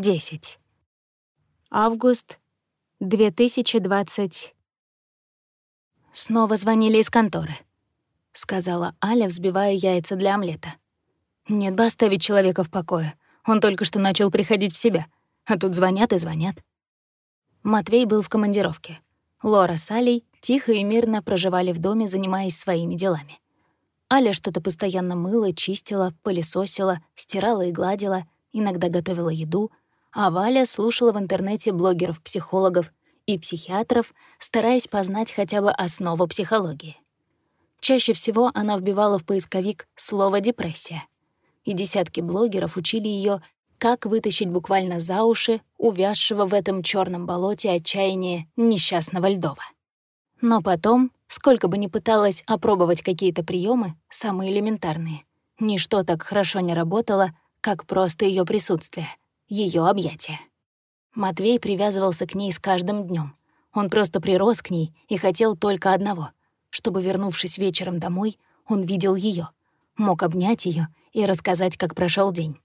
10. Август 2020. Снова звонили из конторы, сказала Аля, взбивая яйца для омлета. Нет бы оставить человека в покое. Он только что начал приходить в себя, а тут звонят и звонят. Матвей был в командировке. Лора с Алей тихо и мирно проживали в доме, занимаясь своими делами. Аля что-то постоянно мыла, чистила, пылесосила, стирала и гладила, иногда готовила еду, а Валя слушала в интернете блогеров-психологов и психиатров, стараясь познать хотя бы основу психологии. Чаще всего она вбивала в поисковик слово «депрессия», и десятки блогеров учили ее, как вытащить буквально за уши увязшего в этом черном болоте отчаяния несчастного Льдова. Но потом, сколько бы ни пыталась опробовать какие-то приемы, самые элементарные, ничто так хорошо не работало, как просто ее присутствие, ее объятия. Матвей привязывался к ней с каждым днем. Он просто прирос к ней и хотел только одного, чтобы, вернувшись вечером домой, он видел ее, мог обнять ее и рассказать, как прошел день.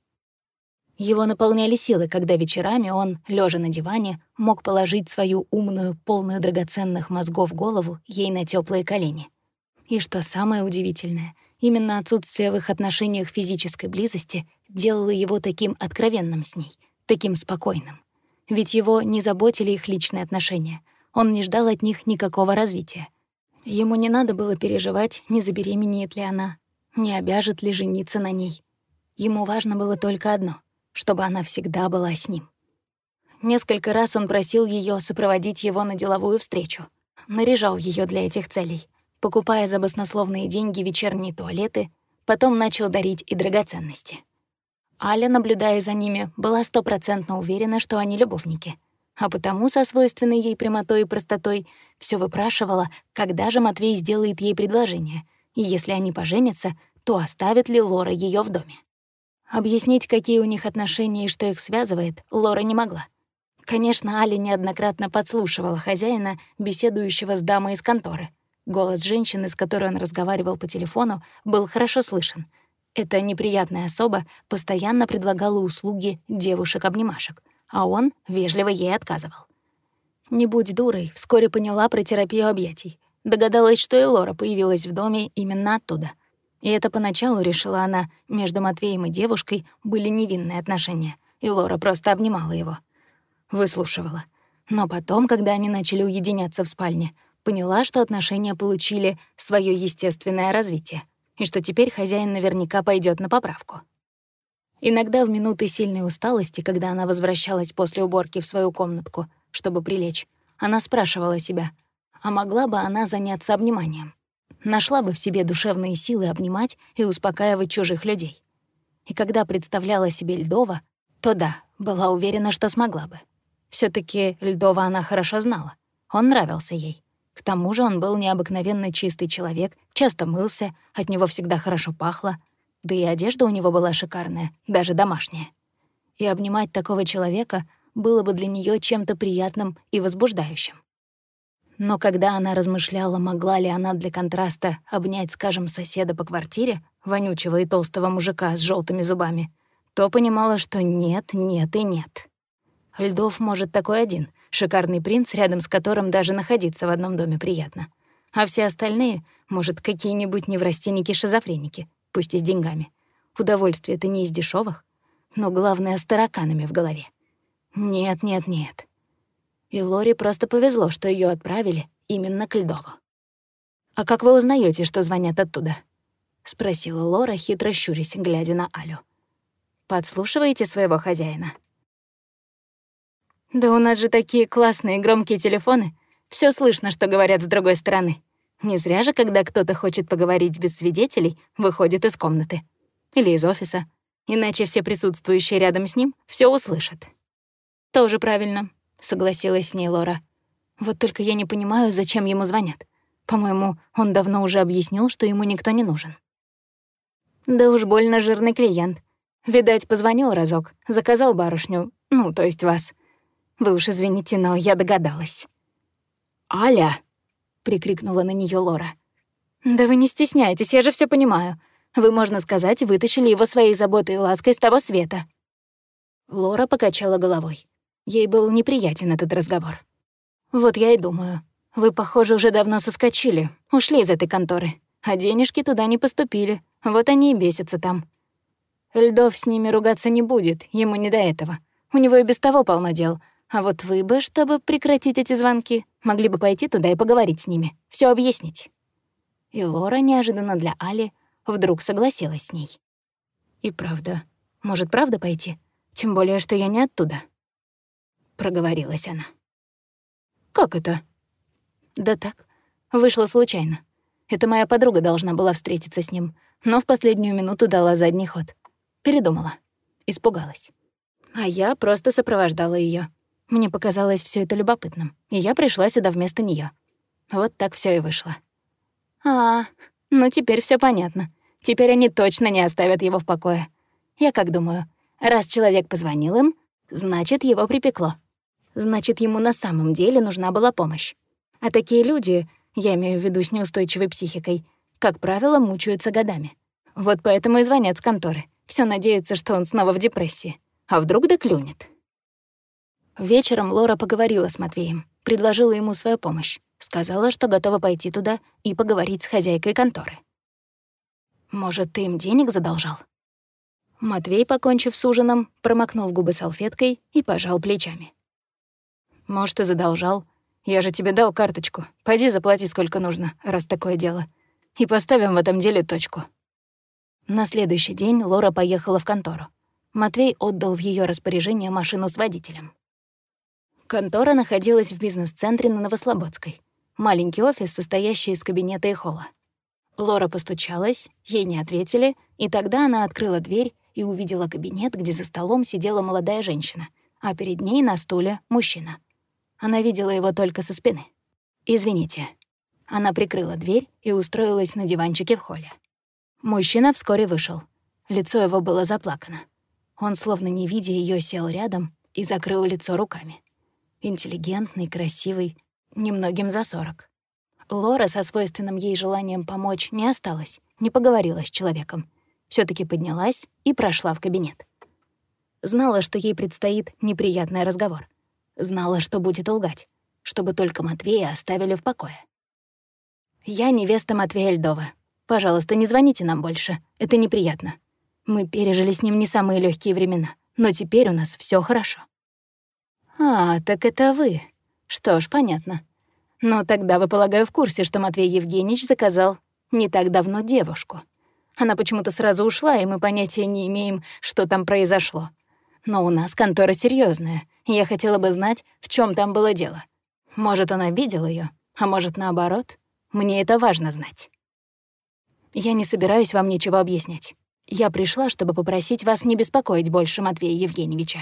Его наполняли силы, когда вечерами он, лежа на диване, мог положить свою умную, полную драгоценных мозгов голову ей на теплые колени. И что самое удивительное, именно отсутствие в их отношениях физической близости делало его таким откровенным с ней, таким спокойным. Ведь его не заботили их личные отношения, он не ждал от них никакого развития. Ему не надо было переживать, не забеременеет ли она, не обяжет ли жениться на ней. Ему важно было только одно — чтобы она всегда была с ним. Несколько раз он просил ее сопроводить его на деловую встречу, наряжал ее для этих целей, покупая за баснословные деньги вечерние туалеты, потом начал дарить и драгоценности. Аля, наблюдая за ними, была стопроцентно уверена, что они любовники, а потому со свойственной ей прямотой и простотой все выпрашивала, когда же Матвей сделает ей предложение, и если они поженятся, то оставит ли Лора ее в доме. Объяснить, какие у них отношения и что их связывает, Лора не могла. Конечно, Али неоднократно подслушивала хозяина, беседующего с дамой из конторы. Голос женщины, с которой он разговаривал по телефону, был хорошо слышен. Эта неприятная особа постоянно предлагала услуги девушек-обнимашек, а он вежливо ей отказывал. Не будь дурой, вскоре поняла про терапию объятий. Догадалась, что и Лора появилась в доме именно оттуда. И это поначалу, решила она, между Матвеем и девушкой были невинные отношения, и Лора просто обнимала его. Выслушивала. Но потом, когда они начали уединяться в спальне, поняла, что отношения получили свое естественное развитие, и что теперь хозяин наверняка пойдет на поправку. Иногда в минуты сильной усталости, когда она возвращалась после уборки в свою комнатку, чтобы прилечь, она спрашивала себя, а могла бы она заняться обниманием? нашла бы в себе душевные силы обнимать и успокаивать чужих людей. И когда представляла себе Льдова, то да, была уверена, что смогла бы. все таки Льдова она хорошо знала. Он нравился ей. К тому же он был необыкновенно чистый человек, часто мылся, от него всегда хорошо пахло, да и одежда у него была шикарная, даже домашняя. И обнимать такого человека было бы для нее чем-то приятным и возбуждающим. Но когда она размышляла, могла ли она для контраста обнять, скажем, соседа по квартире, вонючего и толстого мужика с желтыми зубами, то понимала, что нет, нет и нет. Льдов может такой один, шикарный принц, рядом с которым даже находиться в одном доме приятно. А все остальные, может, какие-нибудь неврастенники-шизофреники, пусть и с деньгами. Удовольствие это не из дешевых, но главное — с тараканами в голове. Нет, нет, нет. И Лори просто повезло, что ее отправили именно к Льдову. «А как вы узнаете, что звонят оттуда?» — спросила Лора, хитро щурясь, глядя на Алю. «Подслушиваете своего хозяина?» «Да у нас же такие классные громкие телефоны. Все слышно, что говорят с другой стороны. Не зря же, когда кто-то хочет поговорить без свидетелей, выходит из комнаты. Или из офиса. Иначе все присутствующие рядом с ним все услышат». «Тоже правильно», — согласилась с ней Лора. «Вот только я не понимаю, зачем ему звонят. По-моему, он давно уже объяснил, что ему никто не нужен». «Да уж больно жирный клиент. Видать, позвонил разок, заказал барышню, ну, то есть вас. Вы уж извините, но я догадалась». «Аля!» — прикрикнула на нее Лора. «Да вы не стесняйтесь, я же все понимаю. Вы, можно сказать, вытащили его своей заботой и лаской с того света». Лора покачала головой. Ей был неприятен этот разговор. «Вот я и думаю. Вы, похоже, уже давно соскочили, ушли из этой конторы, а денежки туда не поступили. Вот они и бесятся там. Льдов с ними ругаться не будет, ему не до этого. У него и без того полно дел. А вот вы бы, чтобы прекратить эти звонки, могли бы пойти туда и поговорить с ними, все объяснить». И Лора неожиданно для Али вдруг согласилась с ней. «И правда, может, правда пойти?» Тем более, что я не оттуда. Проговорилась она. Как это? Да так, вышло случайно. Это моя подруга должна была встретиться с ним, но в последнюю минуту дала задний ход. Передумала. Испугалась. А я просто сопровождала ее. Мне показалось все это любопытным, и я пришла сюда вместо нее. Вот так все и вышло. А, ну теперь все понятно. Теперь они точно не оставят его в покое. Я как думаю, Раз человек позвонил им, значит, его припекло. Значит, ему на самом деле нужна была помощь. А такие люди, я имею в виду с неустойчивой психикой, как правило, мучаются годами. Вот поэтому и звонят с конторы. Все надеются, что он снова в депрессии. А вдруг да клюнет. Вечером Лора поговорила с Матвеем, предложила ему свою помощь. Сказала, что готова пойти туда и поговорить с хозяйкой конторы. «Может, ты им денег задолжал?» Матвей, покончив с ужином, промокнул губы салфеткой и пожал плечами. «Может, и задолжал. Я же тебе дал карточку. Пойди заплати сколько нужно, раз такое дело. И поставим в этом деле точку». На следующий день Лора поехала в контору. Матвей отдал в ее распоряжение машину с водителем. Контора находилась в бизнес-центре на Новослободской. Маленький офис, состоящий из кабинета и холла. Лора постучалась, ей не ответили, и тогда она открыла дверь и увидела кабинет, где за столом сидела молодая женщина, а перед ней на стуле мужчина. Она видела его только со спины. «Извините». Она прикрыла дверь и устроилась на диванчике в холле. Мужчина вскоре вышел. Лицо его было заплакано. Он, словно не видя ее, сел рядом и закрыл лицо руками. Интеллигентный, красивый, немногим за сорок. Лора со свойственным ей желанием помочь не осталась, не поговорила с человеком все таки поднялась и прошла в кабинет. Знала, что ей предстоит неприятный разговор. Знала, что будет лгать, чтобы только Матвея оставили в покое. «Я невеста Матвея Льдова. Пожалуйста, не звоните нам больше. Это неприятно. Мы пережили с ним не самые легкие времена, но теперь у нас все хорошо». «А, так это вы. Что ж, понятно. Но тогда вы, полагаю, в курсе, что Матвей Евгеньевич заказал не так давно девушку. Она почему-то сразу ушла, и мы понятия не имеем, что там произошло. Но у нас контора серьезная, я хотела бы знать, в чем там было дело. Может, он обидел ее, а может, наоборот. Мне это важно знать. Я не собираюсь вам ничего объяснять. Я пришла, чтобы попросить вас не беспокоить больше Матвея Евгеньевича.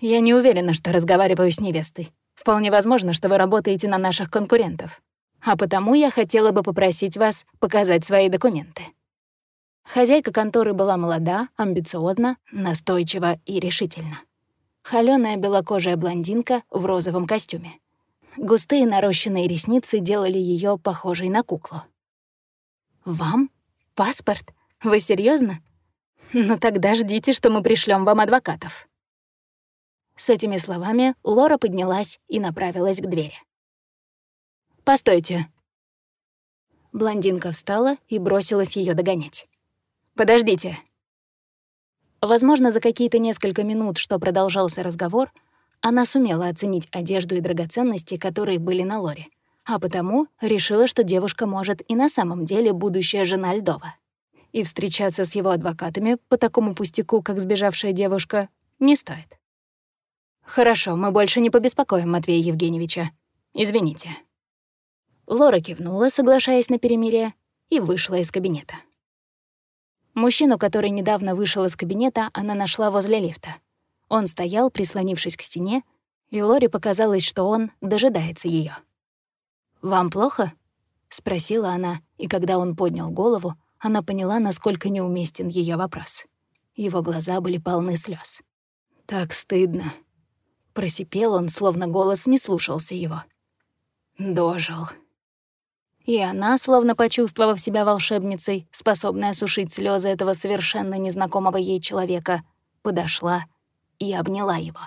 Я не уверена, что разговариваю с невестой. Вполне возможно, что вы работаете на наших конкурентов. А потому я хотела бы попросить вас показать свои документы. Хозяйка конторы была молода, амбициозна, настойчива и решительна. Холёная белокожая блондинка в розовом костюме. Густые нарощенные ресницы делали её похожей на куклу. «Вам? Паспорт? Вы серьёзно? Ну тогда ждите, что мы пришлём вам адвокатов». С этими словами Лора поднялась и направилась к двери. «Постойте». Блондинка встала и бросилась её догонять. Подождите». Возможно, за какие-то несколько минут, что продолжался разговор, она сумела оценить одежду и драгоценности, которые были на Лоре, а потому решила, что девушка может и на самом деле будущая жена Льдова. И встречаться с его адвокатами по такому пустяку, как сбежавшая девушка, не стоит. «Хорошо, мы больше не побеспокоим Матвея Евгеньевича. Извините». Лора кивнула, соглашаясь на перемирие, и вышла из кабинета. Мужчину, который недавно вышел из кабинета, она нашла возле лифта. Он стоял, прислонившись к стене, и Лори показалось, что он дожидается ее. «Вам плохо?» — спросила она, и когда он поднял голову, она поняла, насколько неуместен ее вопрос. Его глаза были полны слез. «Так стыдно». Просипел он, словно голос не слушался его. «Дожил». И она, словно почувствовав себя волшебницей, способной осушить слезы этого совершенно незнакомого ей человека, подошла и обняла его.